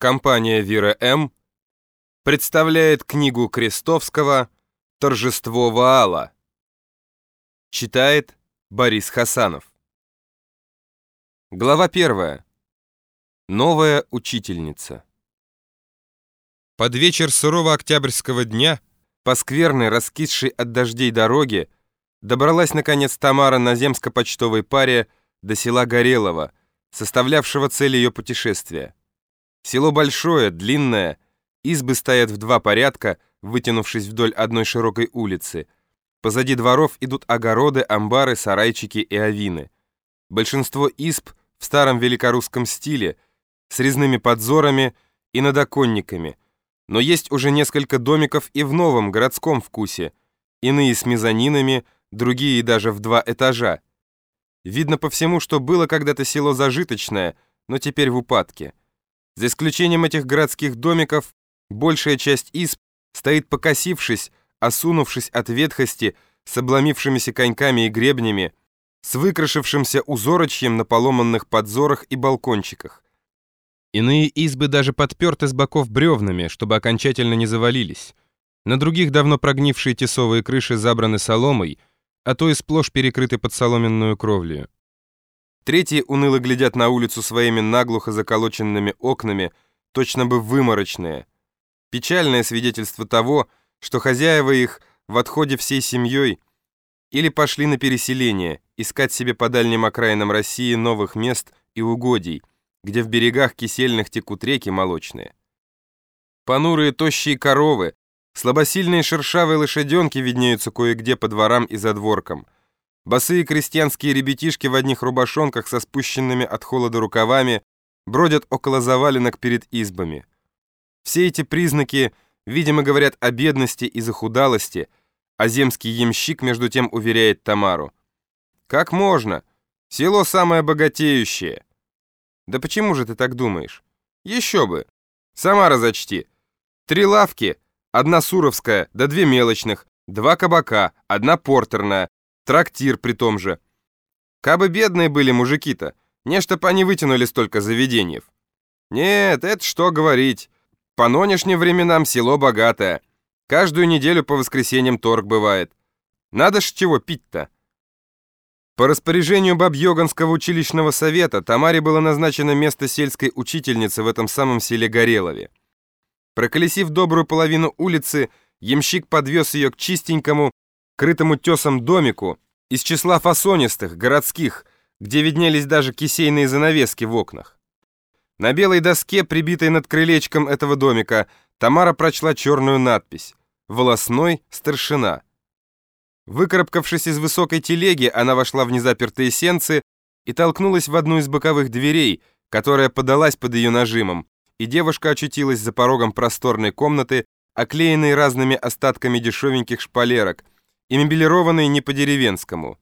Компания «Вира М.» представляет книгу Крестовского «Торжество Ваала». Читает Борис Хасанов. Глава первая. Новая учительница. Под вечер сурового октябрьского дня, по скверной, раскисшей от дождей дороге, добралась, наконец, Тамара на земско-почтовой паре до села Горелого, составлявшего цель ее путешествия. Село большое, длинное, избы стоят в два порядка, вытянувшись вдоль одной широкой улицы. Позади дворов идут огороды, амбары, сарайчики и авины. Большинство изб в старом великорусском стиле, с резными подзорами и надоконниками, но есть уже несколько домиков и в новом городском вкусе, иные с мезонинами, другие даже в два этажа. Видно по всему, что было когда-то село зажиточное, но теперь в упадке. За исключением этих городских домиков, большая часть изб стоит покосившись, осунувшись от ветхости, с обломившимися коньками и гребнями, с выкрашившимся узорочьем на поломанных подзорах и балкончиках. Иные избы даже подперты с боков бревнами, чтобы окончательно не завалились. На других давно прогнившие тесовые крыши забраны соломой, а то и сплошь перекрыты под соломенную кровлю. Третьи уныло глядят на улицу своими наглухо заколоченными окнами, точно бы выморочные. Печальное свидетельство того, что хозяева их в отходе всей семьей или пошли на переселение, искать себе по дальним окраинам России новых мест и угодий, где в берегах кисельных текут реки молочные. Понурые тощие коровы, слабосильные шершавые лошаденки виднеются кое-где по дворам и задворкам – Босые крестьянские ребятишки в одних рубашонках со спущенными от холода рукавами бродят около заваленок перед избами. Все эти признаки, видимо, говорят о бедности и захудалости, а земский ямщик между тем уверяет Тамару. «Как можно? Село самое богатеющее». «Да почему же ты так думаешь?» «Еще бы! Сама разочти. Три лавки, одна суровская, да две мелочных, два кабака, одна портерная, Трактир при том же. Кабы бедные были мужики-то, не чтоб они вытянули столько заведений. Нет, это что говорить. По нынешним временам село богатое. Каждую неделю по воскресеньям торг бывает. Надо ж чего пить-то. По распоряжению Бабьёганского училищного совета Тамаре было назначено место сельской учительницы в этом самом селе Горелове. Проколесив добрую половину улицы, ямщик подвез ее к чистенькому, крытому тесом домику из числа фасонистых, городских, где виднелись даже кисейные занавески в окнах. На белой доске, прибитой над крылечком этого домика, Тамара прочла черную надпись «Волосной старшина». Выкарабкавшись из высокой телеги, она вошла в незапертые сенцы и толкнулась в одну из боковых дверей, которая подалась под ее нажимом, и девушка очутилась за порогом просторной комнаты, оклеенной разными остатками дешевеньких шпалерок, и мебелированный не по-деревенскому.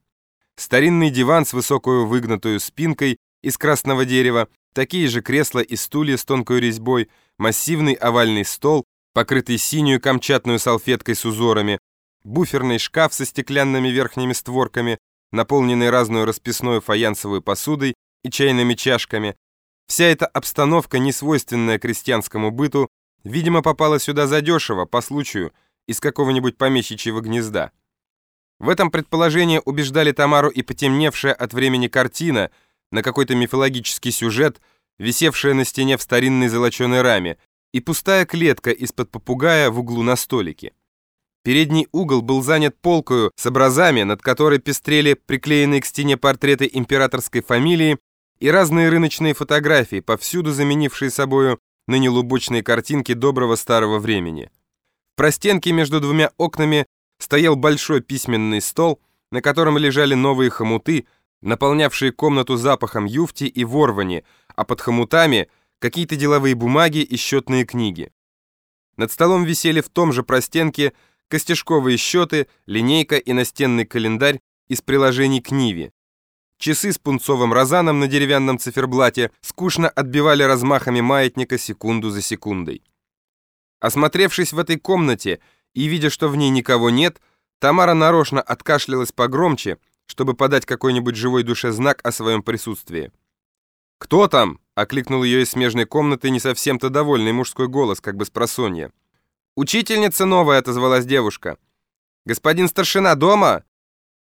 Старинный диван с высокую выгнутую спинкой из красного дерева, такие же кресла и стулья с тонкой резьбой, массивный овальный стол, покрытый синюю камчатную салфеткой с узорами, буферный шкаф со стеклянными верхними створками, наполненный разную расписную фаянсовой посудой и чайными чашками. Вся эта обстановка, несвойственная крестьянскому быту, видимо, попала сюда задешево, по случаю, из какого-нибудь помещичьего гнезда. В этом предположении убеждали Тамару и потемневшая от времени картина на какой-то мифологический сюжет, висевшая на стене в старинной золоченой раме, и пустая клетка из-под попугая в углу на столике. Передний угол был занят полкою с образами, над которой пестрели приклеенные к стене портреты императорской фамилии и разные рыночные фотографии, повсюду заменившие собою ныне лубочные картинки доброго старого времени. В простенке между двумя окнами стоял большой письменный стол, на котором лежали новые хомуты, наполнявшие комнату запахом юфти и ворвани, а под хомутами какие-то деловые бумаги и счетные книги. Над столом висели в том же простенке костяшковые счеты, линейка и настенный календарь из приложений к Ниве. Часы с пунцовым розаном на деревянном циферблате скучно отбивали размахами маятника секунду за секундой. Осмотревшись в этой комнате, и, видя, что в ней никого нет, Тамара нарочно откашлялась погромче, чтобы подать какой-нибудь живой душе знак о своем присутствии. «Кто там?» — окликнул ее из смежной комнаты не совсем-то довольный мужской голос, как бы с просонья. «Учительница новая», — отозвалась девушка. «Господин старшина дома?»